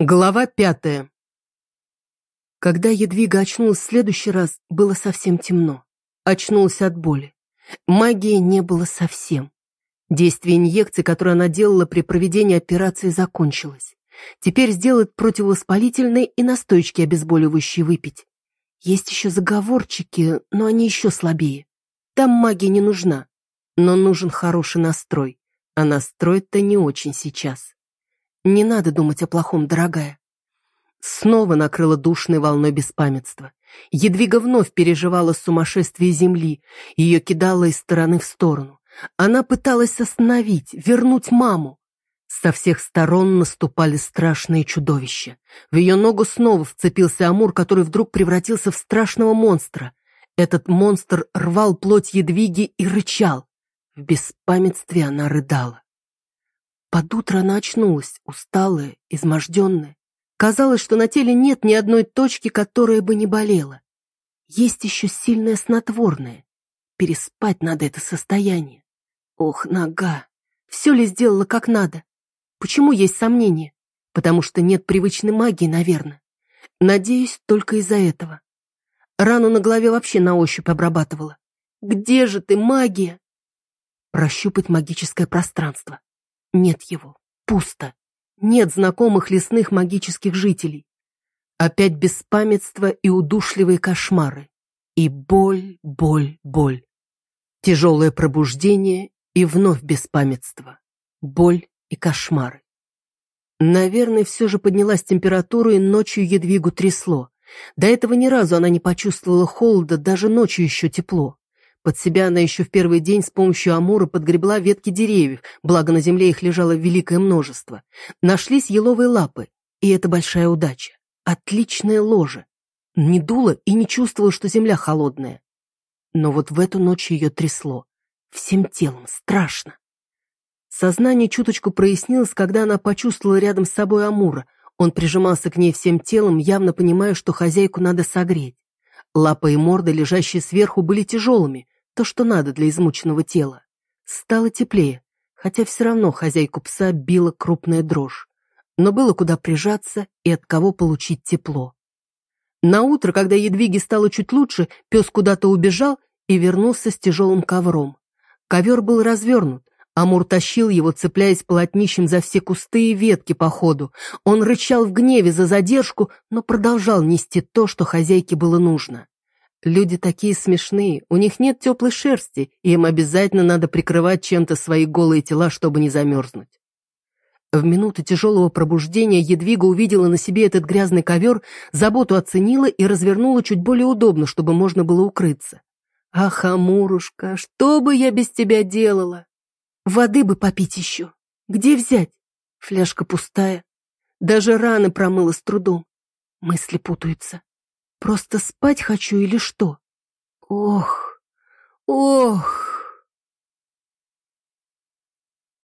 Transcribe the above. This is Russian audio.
Глава пятая. Когда Едвига очнулась в следующий раз, было совсем темно. Очнулась от боли. Магии не было совсем. Действие инъекции, которое она делала при проведении операции, закончилось. Теперь сделать противовоспалительные и настойчики обезболивающие выпить. Есть еще заговорчики, но они еще слабее. Там магия не нужна, но нужен хороший настрой. А настрой-то не очень сейчас. Не надо думать о плохом, дорогая. Снова накрыла душной волной беспамятства. Едвига вновь переживала сумасшествие земли, ее кидало из стороны в сторону. Она пыталась остановить, вернуть маму. Со всех сторон наступали страшные чудовища. В ее ногу снова вцепился Амур, который вдруг превратился в страшного монстра. Этот монстр рвал плоть Едвиги и рычал. В беспамятстве она рыдала. Под утро она очнулась, усталая, изможденная. Казалось, что на теле нет ни одной точки, которая бы не болела. Есть еще сильное снотворное. Переспать надо это состояние. Ох, нога! Все ли сделала как надо? Почему есть сомнения? Потому что нет привычной магии, наверное. Надеюсь, только из-за этого. Рану на голове вообще на ощупь обрабатывала. Где же ты, магия? Прощупать магическое пространство. Нет его. Пусто. Нет знакомых лесных магических жителей. Опять беспамятство и удушливые кошмары. И боль, боль, боль. Тяжелое пробуждение и вновь беспамятство. Боль и кошмары. Наверное, все же поднялась температура, и ночью едвигу трясло. До этого ни разу она не почувствовала холода, даже ночью еще тепло. Под себя она еще в первый день с помощью амура подгребла ветки деревьев, благо на земле их лежало великое множество. Нашлись еловые лапы, и это большая удача. Отличное ложе. Не дуло и не чувствовала, что земля холодная. Но вот в эту ночь ее трясло. Всем телом страшно. Сознание чуточку прояснилось, когда она почувствовала рядом с собой Амура. Он прижимался к ней всем телом, явно понимая, что хозяйку надо согреть. Лапа и морда, лежащие сверху, были тяжелыми, то, что надо для измученного тела. Стало теплее, хотя все равно хозяйку пса била крупная дрожь. Но было куда прижаться и от кого получить тепло. На утро, когда Едвиге стало чуть лучше, пес куда-то убежал и вернулся с тяжелым ковром. Ковер был развернут, Амур тащил его, цепляясь полотнищем за все кусты и ветки по ходу. Он рычал в гневе за задержку, но продолжал нести то, что хозяйке было нужно. Люди такие смешные, у них нет теплой шерсти, и им обязательно надо прикрывать чем-то свои голые тела, чтобы не замерзнуть. В минуту тяжелого пробуждения Едвига увидела на себе этот грязный ковер, заботу оценила и развернула чуть более удобно, чтобы можно было укрыться. «Ах, Амурушка, что бы я без тебя делала?» Воды бы попить еще. Где взять? Фляжка пустая. Даже раны промыла с трудом. Мысли путаются. Просто спать хочу или что? Ох, ох.